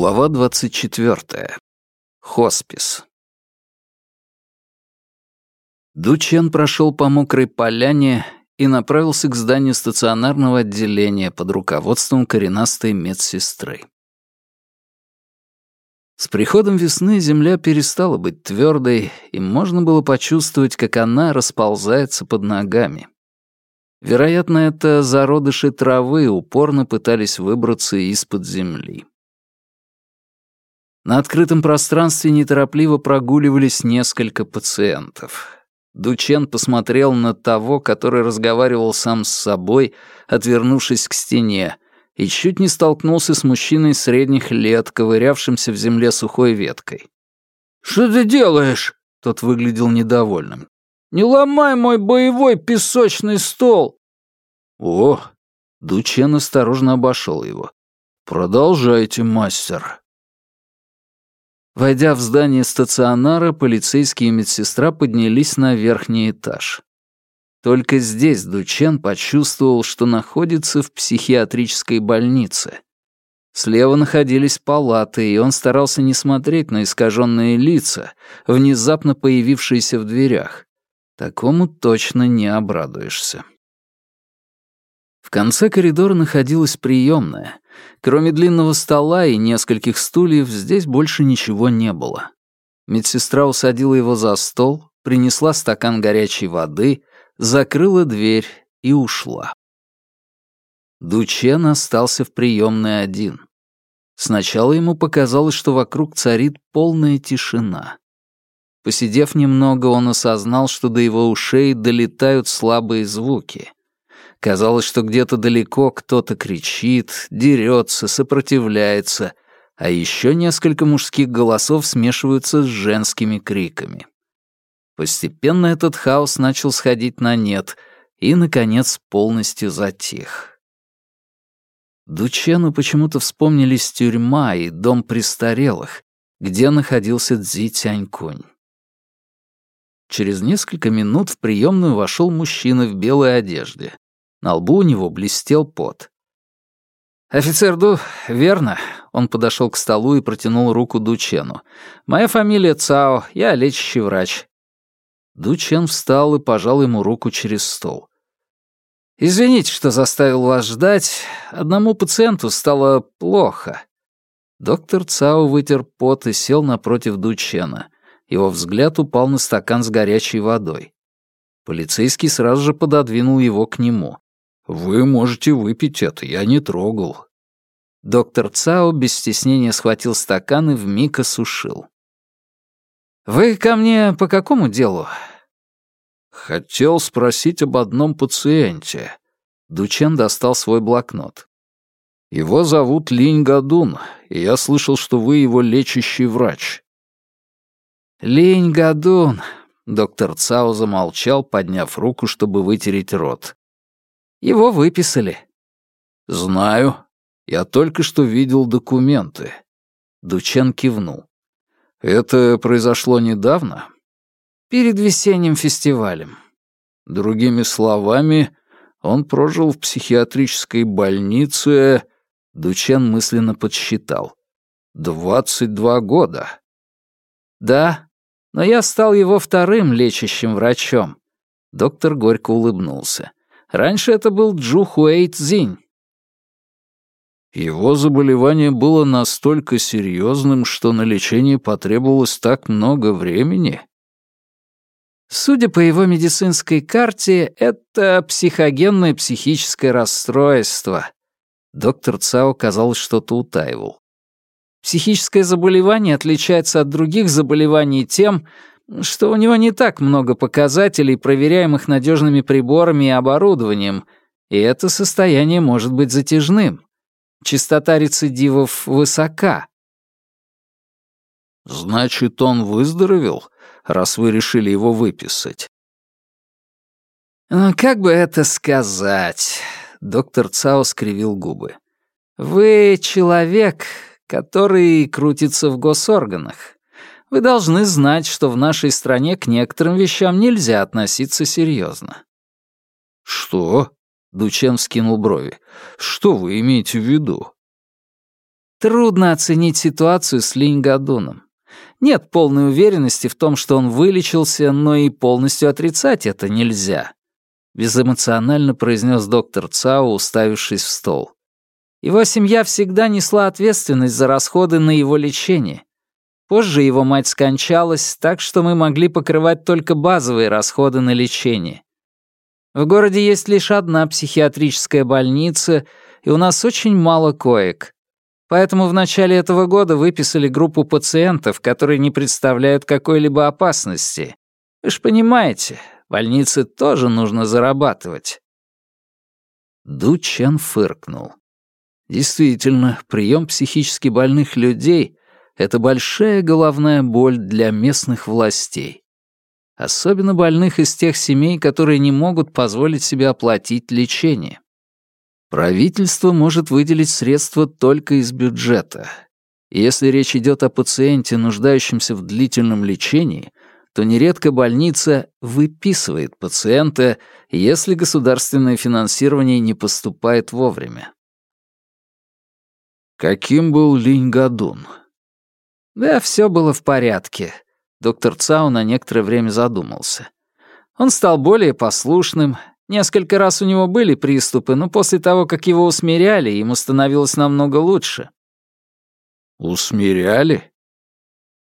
Глава 24. Хоспис. Дучен прошел по мокрой поляне и направился к зданию стационарного отделения под руководством коренастой медсестры. С приходом весны земля перестала быть твердой, и можно было почувствовать, как она расползается под ногами. Вероятно, это зародыши травы упорно пытались выбраться из-под земли. На открытом пространстве неторопливо прогуливались несколько пациентов. Дучен посмотрел на того, который разговаривал сам с собой, отвернувшись к стене, и чуть не столкнулся с мужчиной средних лет, ковырявшимся в земле сухой веткой. «Что ты делаешь?» — тот выглядел недовольным. «Не ломай мой боевой песочный стол!» «О!» — Дучен осторожно обошел его. «Продолжайте, мастер». Войдя в здание стационара, полицейские и медсестра поднялись на верхний этаж. Только здесь Дучен почувствовал, что находится в психиатрической больнице. Слева находились палаты, и он старался не смотреть на искаженные лица, внезапно появившиеся в дверях. Такому точно не обрадуешься. В конце коридора находилась приемная, Кроме длинного стола и нескольких стульев, здесь больше ничего не было. Медсестра усадила его за стол, принесла стакан горячей воды, закрыла дверь и ушла. Дучен остался в приемной один. Сначала ему показалось, что вокруг царит полная тишина. Посидев немного, он осознал, что до его ушей долетают слабые звуки. Казалось, что где-то далеко кто-то кричит, дерется, сопротивляется, а еще несколько мужских голосов смешиваются с женскими криками. Постепенно этот хаос начал сходить на нет и, наконец, полностью затих. Дучену почему-то вспомнились тюрьма и дом престарелых, где находился Цзи Тянькунь. Через несколько минут в приемную вошел мужчина в белой одежде. На лбу у него блестел пот. «Офицер Ду, верно?» Он подошел к столу и протянул руку Дучену. «Моя фамилия Цао, я лечащий врач». Дучен встал и пожал ему руку через стол. «Извините, что заставил вас ждать. Одному пациенту стало плохо». Доктор Цао вытер пот и сел напротив Дучена. Его взгляд упал на стакан с горячей водой. Полицейский сразу же пододвинул его к нему. «Вы можете выпить это, я не трогал». Доктор Цао без стеснения схватил стакан и вмиг осушил. «Вы ко мне по какому делу?» «Хотел спросить об одном пациенте». Дучен достал свой блокнот. «Его зовут Линь Гадун, и я слышал, что вы его лечащий врач». «Линь Гадун», — доктор Цао замолчал, подняв руку, чтобы вытереть рот. Его выписали». «Знаю. Я только что видел документы». Дучен кивнул. «Это произошло недавно?» «Перед весенним фестивалем». Другими словами, он прожил в психиатрической больнице... Дучен мысленно подсчитал. «Двадцать два года». «Да, но я стал его вторым лечащим врачом». Доктор горько улыбнулся. Раньше это был Джу Хуэй Цзинь. Его заболевание было настолько серьезным, что на лечение потребовалось так много времени. Судя по его медицинской карте, это психогенное психическое расстройство. Доктор Цао, казалось, что-то утаивал. Психическое заболевание отличается от других заболеваний тем, что у него не так много показателей, проверяемых надежными приборами и оборудованием, и это состояние может быть затяжным. Частота рецидивов высока. Значит, он выздоровел, раз вы решили его выписать? Как бы это сказать? Доктор Цао скривил губы. Вы человек, который крутится в госорганах. Вы должны знать, что в нашей стране к некоторым вещам нельзя относиться серьезно. «Что?» — Дучен вскинул брови. «Что вы имеете в виду?» Трудно оценить ситуацию с Линь-Гадуном. Нет полной уверенности в том, что он вылечился, но и полностью отрицать это нельзя. Безэмоционально произнес доктор Цао, уставившись в стол. Его семья всегда несла ответственность за расходы на его лечение. Позже его мать скончалась, так что мы могли покрывать только базовые расходы на лечение. В городе есть лишь одна психиатрическая больница, и у нас очень мало коек. Поэтому в начале этого года выписали группу пациентов, которые не представляют какой-либо опасности. Вы ж понимаете, больнице тоже нужно зарабатывать. Ду Чен фыркнул. Действительно, прием психически больных людей — это большая головная боль для местных властей. Особенно больных из тех семей, которые не могут позволить себе оплатить лечение. Правительство может выделить средства только из бюджета. Если речь идет о пациенте, нуждающемся в длительном лечении, то нередко больница выписывает пациента, если государственное финансирование не поступает вовремя. Каким был Линь Гадун? Да, все было в порядке. Доктор Цау на некоторое время задумался. Он стал более послушным, Несколько раз у него были приступы, но после того, как его усмиряли, ему становилось намного лучше. «Усмиряли?»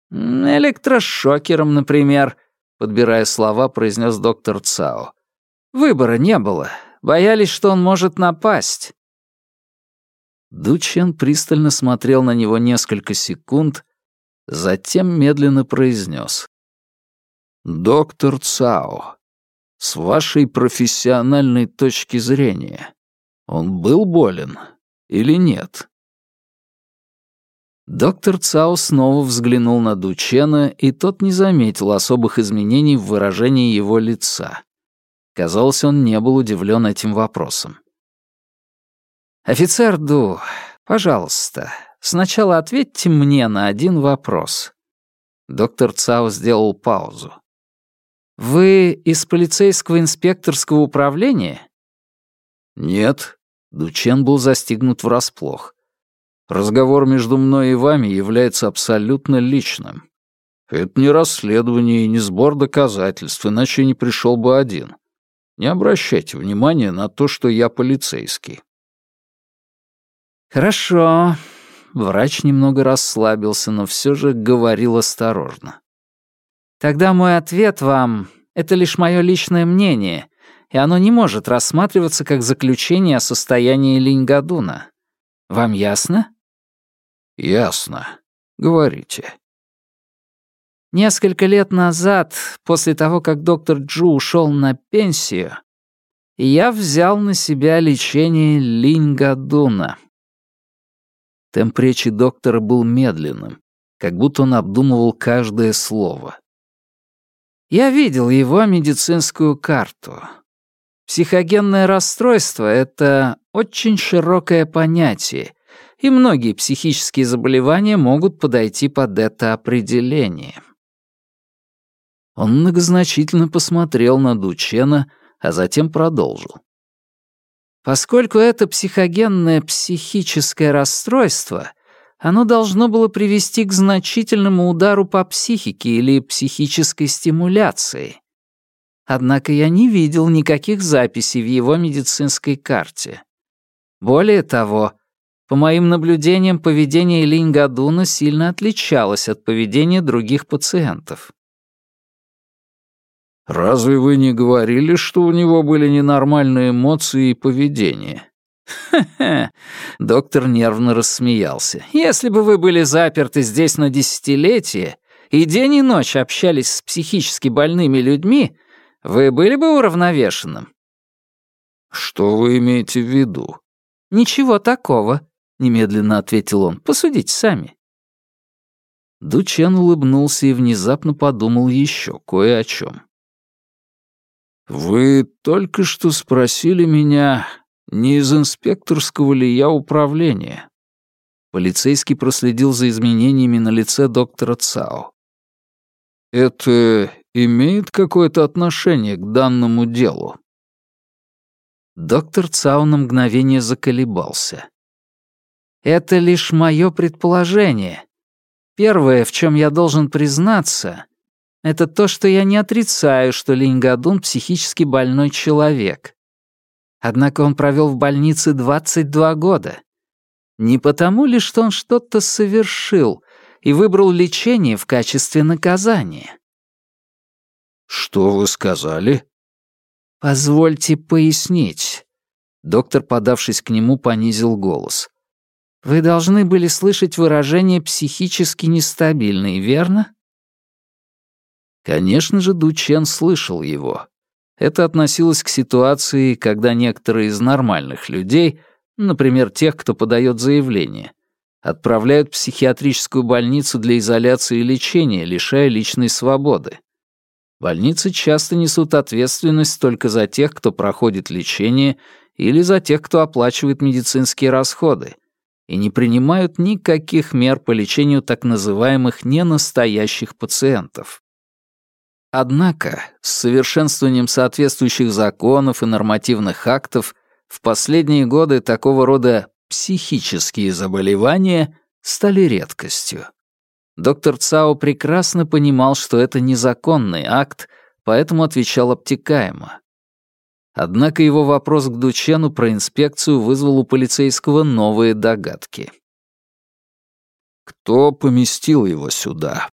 «Электрошокером, например», — подбирая слова, произнес доктор Цао. «Выбора не было. Боялись, что он может напасть». Дучен пристально смотрел на него несколько секунд, затем медленно произнес. «Доктор Цао, с вашей профессиональной точки зрения, он был болен или нет? Доктор Цао снова взглянул на Дучена, и тот не заметил особых изменений в выражении его лица. Казалось, он не был удивлен этим вопросом. «Офицер Ду, пожалуйста, сначала ответьте мне на один вопрос». Доктор Цао сделал паузу. «Вы из полицейского инспекторского управления?» «Нет», — Дучен был застигнут врасплох. «Разговор между мной и вами является абсолютно личным. Это не расследование и не сбор доказательств, иначе я не пришел бы один. Не обращайте внимания на то, что я полицейский». «Хорошо». Врач немного расслабился, но все же говорил осторожно. Тогда мой ответ вам — это лишь мое личное мнение, и оно не может рассматриваться как заключение о состоянии Линьгадуна. Вам ясно? Ясно. Говорите. Несколько лет назад, после того, как доктор Джу ушел на пенсию, я взял на себя лечение Линьгадуна. Темп речи доктора был медленным, как будто он обдумывал каждое слово. Я видел его медицинскую карту. Психогенное расстройство — это очень широкое понятие, и многие психические заболевания могут подойти под это определение. Он многозначительно посмотрел на Дучена, а затем продолжил. Поскольку это психогенное психическое расстройство, оно должно было привести к значительному удару по психике или психической стимуляции. Однако я не видел никаких записей в его медицинской карте. Более того, по моим наблюдениям, поведение Линь-Гадуна сильно отличалось от поведения других пациентов. «Разве вы не говорили, что у него были ненормальные эмоции и поведение?» «Ха-ха!» — доктор нервно рассмеялся. «Если бы вы были заперты здесь на десятилетие и день и ночь общались с психически больными людьми, вы были бы уравновешенным». «Что вы имеете в виду?» «Ничего такого», — немедленно ответил он. «Посудите сами». Дучен улыбнулся и внезапно подумал еще кое о чем. «Вы только что спросили меня, не из инспекторского ли я управления? Полицейский проследил за изменениями на лице доктора Цао. Это имеет какое-то отношение к данному делу? Доктор Цао на мгновение заколебался. Это лишь мое предположение. Первое, в чем я должен признаться, это то, что я не отрицаю, что Линьгадун психически больной человек. Однако он провел в больнице 22 года. Не потому ли, что он что-то совершил и выбрал лечение в качестве наказания? «Что вы сказали?» «Позвольте пояснить». Доктор, подавшись к нему, понизил голос. «Вы должны были слышать выражение «психически нестабильный», верно?» Конечно же, Дучен слышал его. Это относилось к ситуации, когда некоторые из нормальных людей, например, тех, кто подает заявление, отправляют в психиатрическую больницу для изоляции и лечения, лишая личной свободы. Больницы часто несут ответственность только за тех, кто проходит лечение, или за тех, кто оплачивает медицинские расходы, и не принимают никаких мер по лечению так называемых ненастоящих пациентов. Однако, с совершенствованием соответствующих законов и нормативных актов в последние годы такого рода психические заболевания стали редкостью. Доктор Цао прекрасно понимал, что это незаконный акт, поэтому отвечал обтекаемо. Однако его вопрос к Дучену про инспекцию вызвал у полицейского новые догадки. «Кто поместил его сюда?»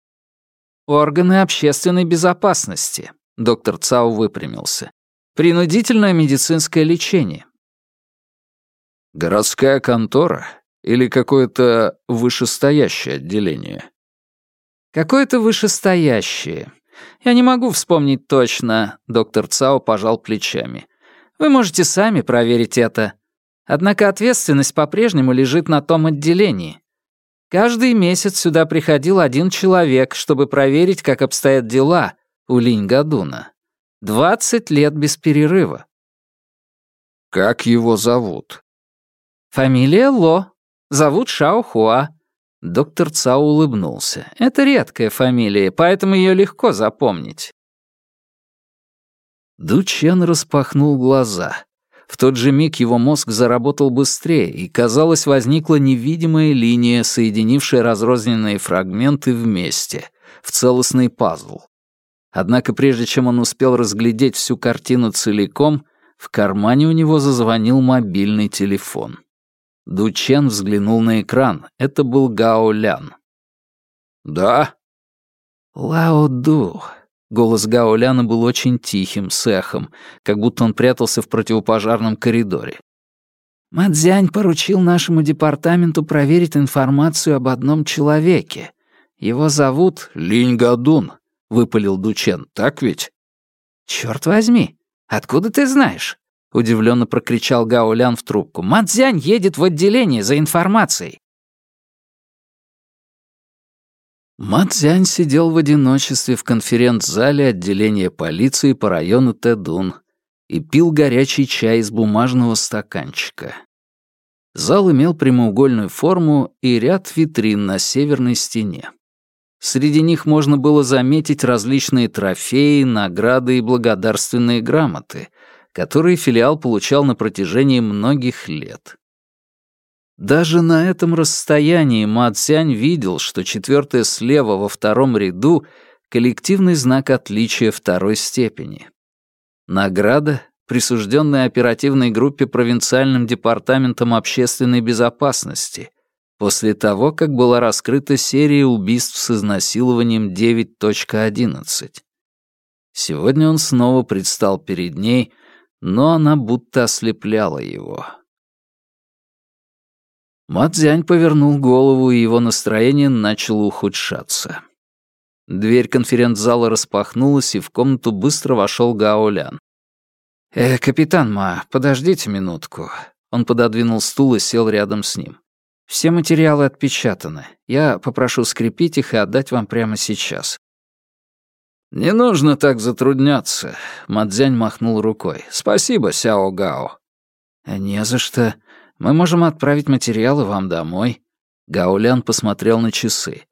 «Органы общественной безопасности», — доктор Цао выпрямился. «Принудительное медицинское лечение». «Городская контора или какое-то вышестоящее отделение?» Какое-то вышестоящее. Я не могу вспомнить точно, доктор Цао пожал плечами. Вы можете сами проверить это. Однако ответственность по-прежнему лежит на том отделении. Каждый месяц сюда приходил один человек, чтобы проверить, как обстоят дела у Линь Гадуна. Двадцать лет без перерыва. Как его зовут? Фамилия Ло. Зовут Шао Хуа. Доктор Цао улыбнулся. «Это редкая фамилия, поэтому ее легко запомнить». Ду Чен распахнул глаза. В тот же миг его мозг заработал быстрее, и, казалось, возникла невидимая линия, соединившая разрозненные фрагменты вместе, в целостный пазл. Однако прежде чем он успел разглядеть всю картину целиком, в кармане у него зазвонил мобильный телефон. Дучен взглянул на экран. Это был Гао Лян. «Да?» «Лао Ду». Голос Гао Ляна был очень тихим, с эхом, как будто он прятался в противопожарном коридоре. Мадзянь поручил нашему департаменту проверить информацию об одном человеке. Его зовут... Линь Гадун, выпалил Дучен, так ведь? Черт возьми, откуда ты знаешь? — удивленно прокричал Гао Лян в трубку. «Мадзянь едет в отделение за информацией!» Мадзянь сидел в одиночестве в конференц-зале отделения полиции по району Тэдун и пил горячий чай из бумажного стаканчика. Зал имел прямоугольную форму и ряд витрин на северной стене. Среди них можно было заметить различные трофеи, награды и благодарственные грамоты, которые филиал получал на протяжении многих лет. Даже на этом расстоянии Ма Цянь видел, что четвертое слева во втором ряду — коллективный знак отличия второй степени. Награда, присужденная оперативной группе провинциальным департаментом общественной безопасности после того, как была раскрыта серия убийств с изнасилованием 9.11. Сегодня он снова предстал перед ней — но она будто ослепляла его. Мадзянь повернул голову, и его настроение начало ухудшаться. Дверь конференц-зала распахнулась, и в комнату быстро вошел Гаолян. «Э, капитан Ма, подождите минутку». Он пододвинул стул и сел рядом с ним. «Все материалы отпечатаны. Я попрошу скрепить их и отдать вам прямо сейчас. «Не нужно так затрудняться», — Мадзянь махнул рукой. «Спасибо, Сяо Гао». «Не за что. Мы можем отправить материалы вам домой». Гаолян посмотрел на часы.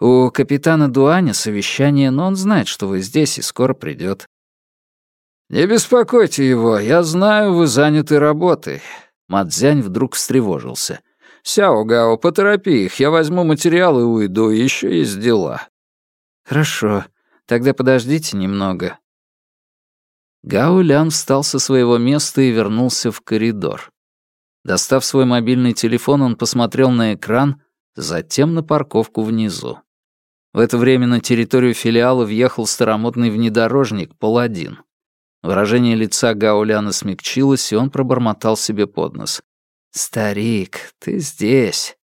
«У капитана Дуаня совещание, но он знает, что вы здесь и скоро придет. «Не беспокойте его, я знаю, вы заняты работой». Мадзянь вдруг встревожился. Сяо Гао, поторопи их, я возьму материал и уйду, еще есть дела». «Хорошо, тогда подождите немного». Гао Лян встал со своего места и вернулся в коридор. Достав свой мобильный телефон, он посмотрел на экран, затем на парковку внизу. В это время на территорию филиала въехал старомодный внедорожник «Паладин». Выражение лица Гауляна смягчилось, и он пробормотал себе под нос. «Старик, ты здесь».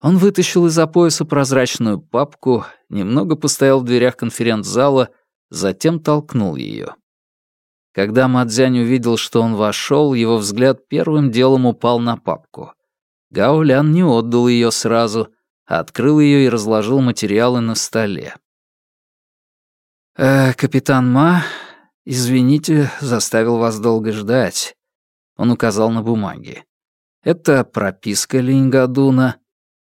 Он вытащил из-за пояса прозрачную папку, немного постоял в дверях конференц-зала, затем толкнул ее. Когда Мадзянь увидел, что он вошел, его взгляд первым делом упал на папку. Гаулян не отдал ее сразу, а открыл ее и разложил материалы на столе. «Э, «Капитан Ма, извините, заставил вас долго ждать». Он указал на бумаги. «Это прописка Линьгадуна,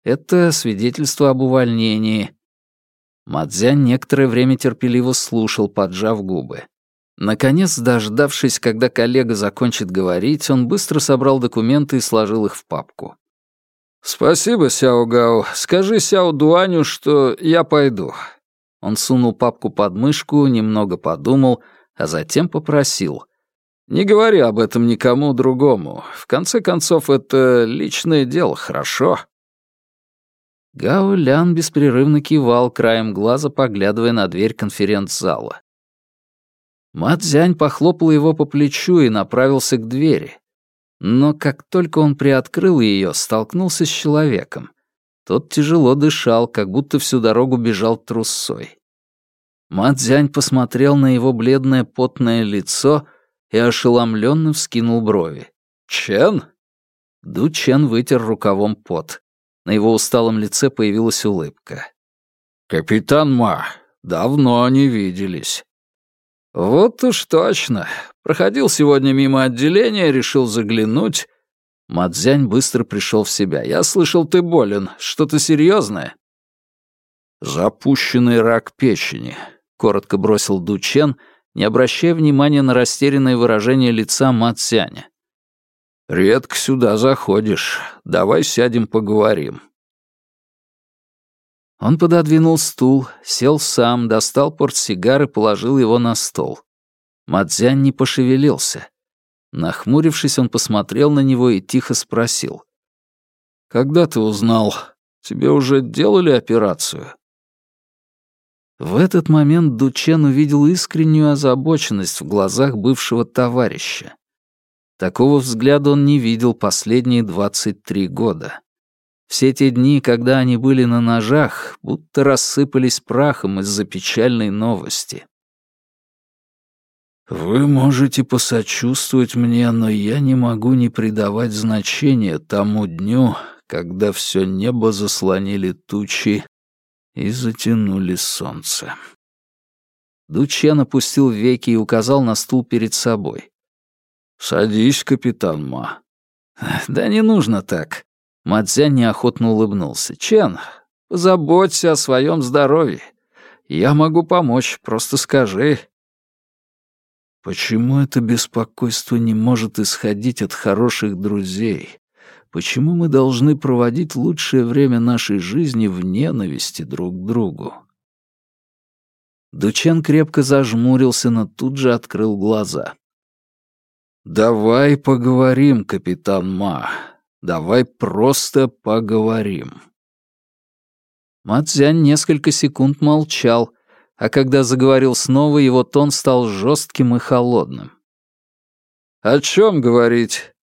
это свидетельство об увольнении». Мадзянь некоторое время терпеливо слушал, поджав губы. Наконец, дождавшись, когда коллега закончит говорить, он быстро собрал документы и сложил их в папку. «Спасибо, Сяо Гао. Скажи Сяо Дуаню, что я пойду». Он сунул папку под мышку, немного подумал, а затем попросил. «Не говори об этом никому другому. В конце концов, это личное дело, хорошо?» Гао Лян беспрерывно кивал, краем глаза поглядывая на дверь конференц-зала. Мадзянь похлопал его по плечу и направился к двери. Но как только он приоткрыл ее, столкнулся с человеком. Тот тяжело дышал, как будто всю дорогу бежал трусой. Мадзянь посмотрел на его бледное потное лицо и ошеломленно вскинул брови. «Чен?» Ду Чен вытер рукавом пот. На его усталом лице появилась улыбка. «Капитан Ма, давно не виделись. «Вот уж точно. Проходил сегодня мимо отделения, решил заглянуть». Мадзянь быстро пришел в себя. «Я слышал, ты болен. Что-то серьезное?» «Запущенный рак печени», — коротко бросил Дучен, не обращая внимания на растерянное выражение лица Мадзяня. «Редко сюда заходишь. Давай сядем поговорим». Он пододвинул стул, сел сам, достал портсигар и положил его на стол. Мадзянь не пошевелился. Нахмурившись, он посмотрел на него и тихо спросил. «Когда ты узнал? Тебе уже делали операцию?» В этот момент Дучен увидел искреннюю озабоченность в глазах бывшего товарища. Такого взгляда он не видел последние 23 года. Все те дни, когда они были на ножах, будто рассыпались прахом из-за печальной новости. «Вы можете посочувствовать мне, но я не могу не придавать значения тому дню, когда все небо заслонили тучи и затянули солнце». Дучен опустил веки и указал на стул перед собой. «Садись, капитан Ма». «Да не нужно так. Мадзя неохотно улыбнулся. «Чен, позаботься о своем здоровье. Я могу помочь, просто скажи». Почему это беспокойство не может исходить от хороших друзей? Почему мы должны проводить лучшее время нашей жизни в ненависти друг к другу? Дучен крепко зажмурился, но тут же открыл глаза. «Давай поговорим, капитан Ма. Давай просто поговорим». Мацзянь несколько секунд молчал, а когда заговорил снова, его тон стал жестким и холодным. «О чем говорить?»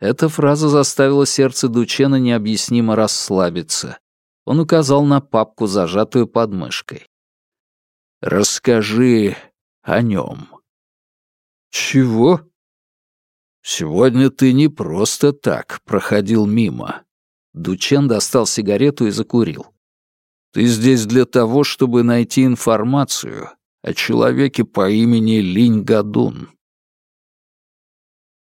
Эта фраза заставила сердце Дучена необъяснимо расслабиться. Он указал на папку, зажатую под мышкой. «Расскажи о нем». «Чего?» «Сегодня ты не просто так проходил мимо». Дучен достал сигарету и закурил. «Ты здесь для того, чтобы найти информацию о человеке по имени Линь Гадун».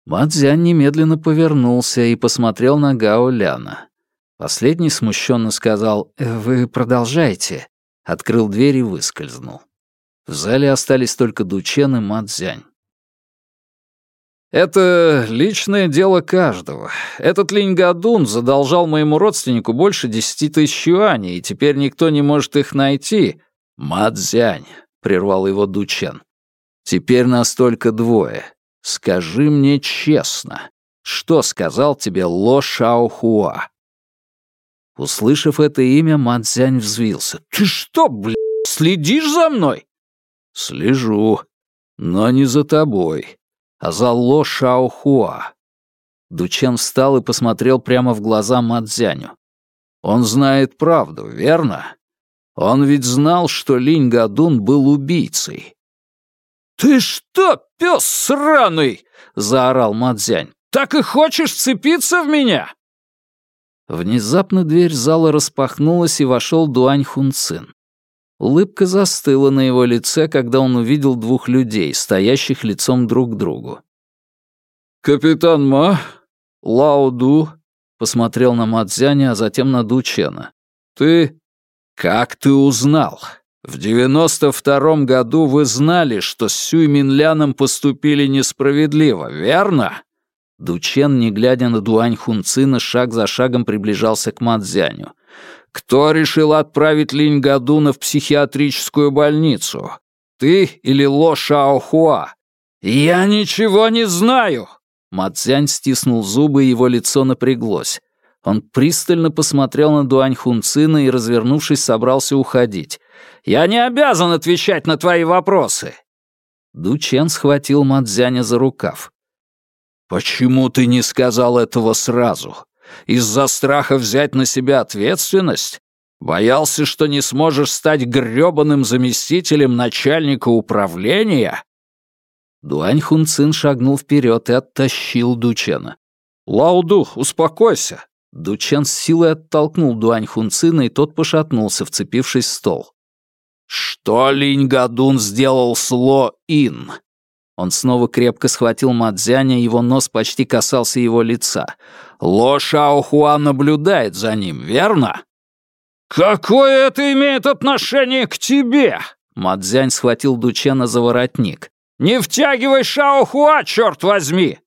Мадзян немедленно повернулся и посмотрел на Гао Ляна. Последний смущенно сказал «Вы продолжайте», открыл дверь и выскользнул. В зале остались только Дучен и Мадзянь. Это личное дело каждого. Этот Линь-Гадун задолжал моему родственнику больше десяти тысяч юаней, и теперь никто не может их найти. Мадзянь, — прервал его Дучен. Теперь нас только двое. Скажи мне честно, что сказал тебе Ло Шаохуа? Услышав это имя, Мадзянь взвился. «Ты что, блядь, следишь за мной?» «Слежу, но не за тобой а за Ло Шаохуа. Дучен встал и посмотрел прямо в глаза Мадзяню. Он знает правду, верно? Он ведь знал, что Линь Гадун был убийцей. «Ты что, пес сраный?» — заорал Мадзянь. «Так и хочешь цепиться в меня?» Внезапно дверь зала распахнулась, и вошел Дуань Хунцин. Улыбка застыла на его лице, когда он увидел двух людей, стоящих лицом друг к другу. «Капитан Ма, Лауду», — посмотрел на Мадзяня, а затем на Дучена. «Ты...» «Как ты узнал? В девяносто втором году вы знали, что с Сюй Минляном поступили несправедливо, верно?» Дучен, не глядя на Дуань Хунцина, шаг за шагом приближался к Мадзяню. Кто решил отправить Линь Гадуна в психиатрическую больницу? Ты или Ло Шаохуа? Я ничего не знаю!» Мацзянь стиснул зубы, и его лицо напряглось. Он пристально посмотрел на Дуань Хунцина и, развернувшись, собрался уходить. «Я не обязан отвечать на твои вопросы!» Ду Чен схватил Мадзяня за рукав. «Почему ты не сказал этого сразу? Из-за страха взять на себя ответственность? Боялся, что не сможешь стать грёбаным заместителем начальника управления?» Дуань Хунцин шагнул вперед и оттащил Дучена. «Лауду, успокойся!» Дучен с силой оттолкнул Дуань Хунцина, и тот пошатнулся, вцепившись в стол. «Что Линь Гадун сделал с Ло Ин?» Он снова крепко схватил Мадзяня, его нос почти касался его лица. «Ло Шаохуа наблюдает за ним, верно?» «Какое это имеет отношение к тебе?» Мадзянь схватил Дучена за воротник. «Не втягивай Шаохуа, черт возьми!»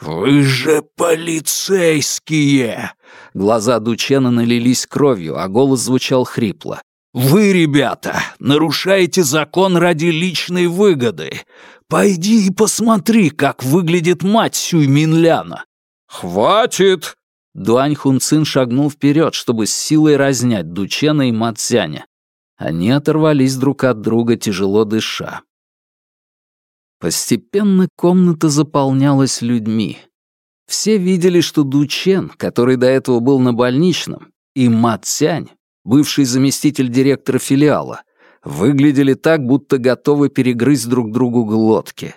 «Вы же полицейские!» Глаза Дучена налились кровью, а голос звучал хрипло. «Вы, ребята, нарушаете закон ради личной выгоды. Пойди и посмотри, как выглядит мать Сюй Минляна». «Хватит!» Дуань Хунцин шагнул вперед, чтобы с силой разнять Дучена и Мацзяня. Они оторвались друг от друга, тяжело дыша. Постепенно комната заполнялась людьми. Все видели, что Дучен, который до этого был на больничном, и Мацзянь, бывший заместитель директора филиала, выглядели так, будто готовы перегрызть друг другу глотки.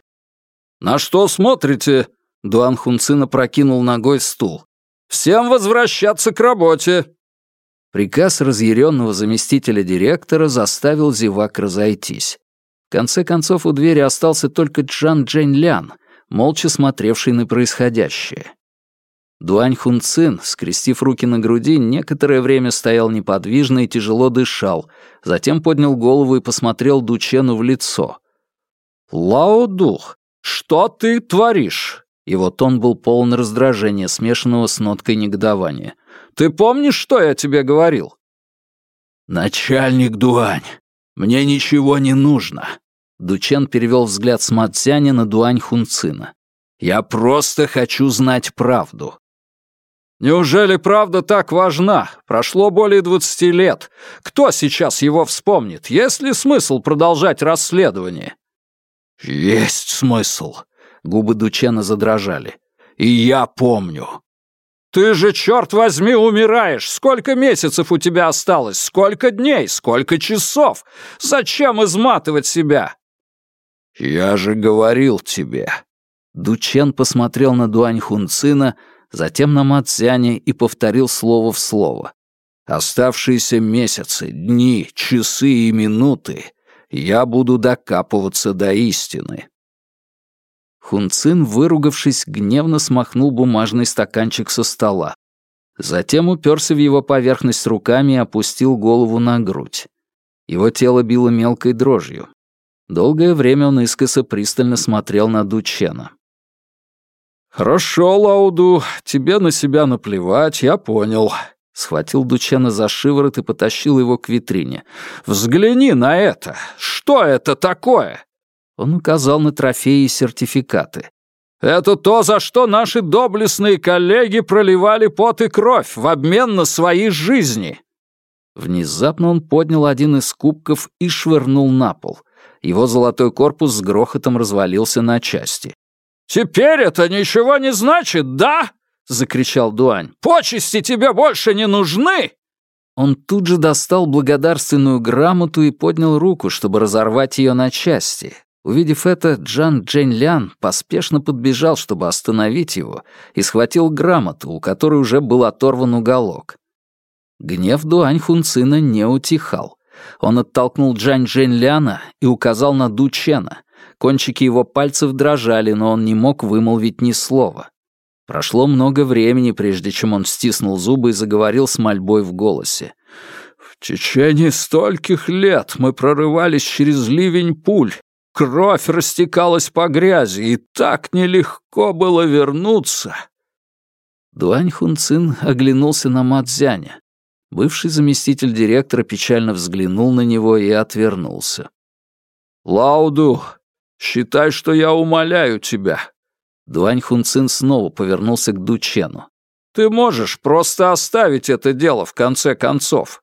«На что смотрите?» — Дуан Хунцина прокинул ногой стул. «Всем возвращаться к работе!» Приказ разъяренного заместителя директора заставил зевак разойтись. В конце концов у двери остался только Джан Джень Лян, молча смотревший на происходящее. Дуань Хунцин, скрестив руки на груди, некоторое время стоял неподвижно и тяжело дышал, затем поднял голову и посмотрел Дучену в лицо. «Лао Дух, что ты творишь?» Его тон был полон раздражения, смешанного с ноткой негодования. «Ты помнишь, что я тебе говорил?» «Начальник Дуань, мне ничего не нужно». Дучен перевел взгляд с Мацяня на Дуань Хунцина. «Я просто хочу знать правду. Неужели правда так важна? Прошло более двадцати лет. Кто сейчас его вспомнит? Есть ли смысл продолжать расследование? Есть смысл. Губы Дучена задрожали. И я помню. Ты же, черт возьми, умираешь! Сколько месяцев у тебя осталось? Сколько дней? Сколько часов? Зачем изматывать себя? Я же говорил тебе. Дучен посмотрел на Дуань Хунцина, затем на Мацзяне и повторил слово в слово. «Оставшиеся месяцы, дни, часы и минуты я буду докапываться до истины». Хунцин, выругавшись, гневно смахнул бумажный стаканчик со стола. Затем уперся в его поверхность руками и опустил голову на грудь. Его тело било мелкой дрожью. Долгое время он искоса пристально смотрел на Дучена. «Хорошо, Лауду, тебе на себя наплевать, я понял». Схватил Дучена за шиворот и потащил его к витрине. «Взгляни на это! Что это такое?» Он указал на трофеи и сертификаты. «Это то, за что наши доблестные коллеги проливали пот и кровь в обмен на свои жизни!» Внезапно он поднял один из кубков и швырнул на пол. Его золотой корпус с грохотом развалился на части. «Теперь это ничего не значит, да?» — закричал Дуань. «Почести тебе больше не нужны!» Он тут же достал благодарственную грамоту и поднял руку, чтобы разорвать ее на части. Увидев это, Джан Джэньлян поспешно подбежал, чтобы остановить его, и схватил грамоту, у которой уже был оторван уголок. Гнев Дуань Хунцина не утихал. Он оттолкнул Джань Джэньляна и указал на Ду Чена. Кончики его пальцев дрожали, но он не мог вымолвить ни слова. Прошло много времени, прежде чем он стиснул зубы и заговорил с мольбой в голосе. «В течение стольких лет мы прорывались через ливень пуль. Кровь растекалась по грязи, и так нелегко было вернуться». Дуань Хунцин оглянулся на Мадзяня. Бывший заместитель директора печально взглянул на него и отвернулся. «Лауду, считай, что я умоляю тебя». Дуань Хунцин снова повернулся к Дучену. «Ты можешь просто оставить это дело в конце концов».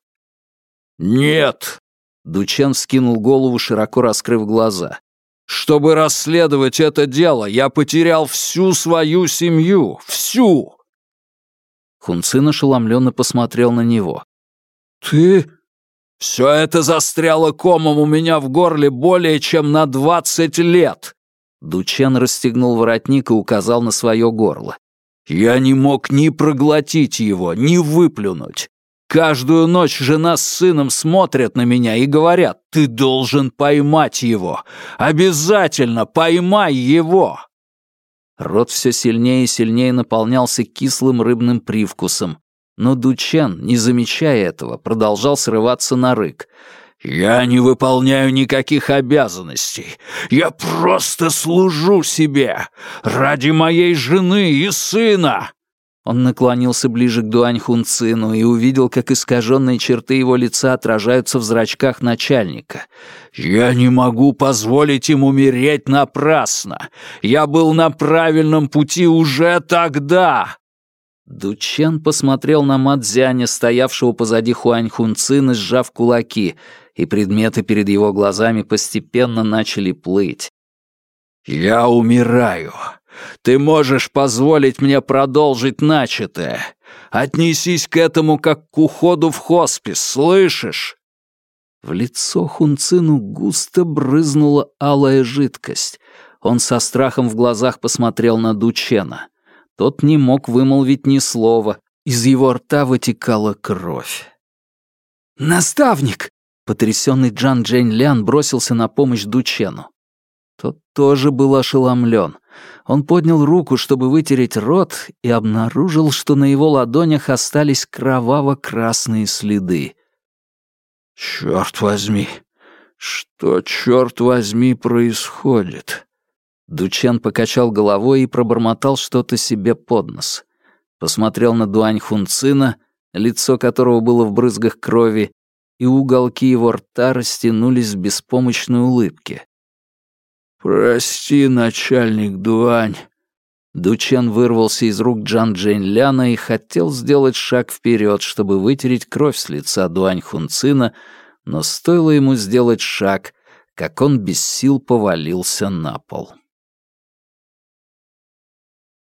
«Нет!» Дучен скинул голову, широко раскрыв глаза. «Чтобы расследовать это дело, я потерял всю свою семью. Всю!» Хунцин ошеломленно посмотрел на него. «Ты...» «Все это застряло комом у меня в горле более чем на двадцать лет!» Дучен расстегнул воротник и указал на свое горло. «Я не мог ни проглотить его, ни выплюнуть. Каждую ночь жена с сыном смотрят на меня и говорят, ты должен поймать его. Обязательно поймай его!» Рот все сильнее и сильнее наполнялся кислым рыбным привкусом. Но Дучен, не замечая этого, продолжал срываться на рык. «Я не выполняю никаких обязанностей. Я просто служу себе. Ради моей жены и сына. Он наклонился ближе к Дуань Хунцину и увидел, как искаженные черты его лица отражаются в зрачках начальника. «Я не могу позволить им умереть напрасно! Я был на правильном пути уже тогда!» Дучен посмотрел на Мадзяня, стоявшего позади Хуань Хунцина, сжав кулаки, и предметы перед его глазами постепенно начали плыть. «Я умираю. Ты можешь позволить мне продолжить начатое. Отнесись к этому как к уходу в хоспис, слышишь?» В лицо Хунцину густо брызнула алая жидкость. Он со страхом в глазах посмотрел на Дучена. Тот не мог вымолвить ни слова. Из его рта вытекала кровь. «Наставник!» Потрясенный Джан Джейн Лян бросился на помощь Дучену. Тот тоже был ошеломлен. Он поднял руку, чтобы вытереть рот, и обнаружил, что на его ладонях остались кроваво-красные следы. «Черт возьми! Что, черт возьми, происходит?» Дучен покачал головой и пробормотал что-то себе под нос. Посмотрел на Дуань Хунцина, лицо которого было в брызгах крови, и уголки его рта растянулись в беспомощной улыбке. «Прости, начальник Дуань». Дучен вырвался из рук Джан Джейн Ляна и хотел сделать шаг вперед, чтобы вытереть кровь с лица Дуань Хунцина, но стоило ему сделать шаг, как он без сил повалился на пол.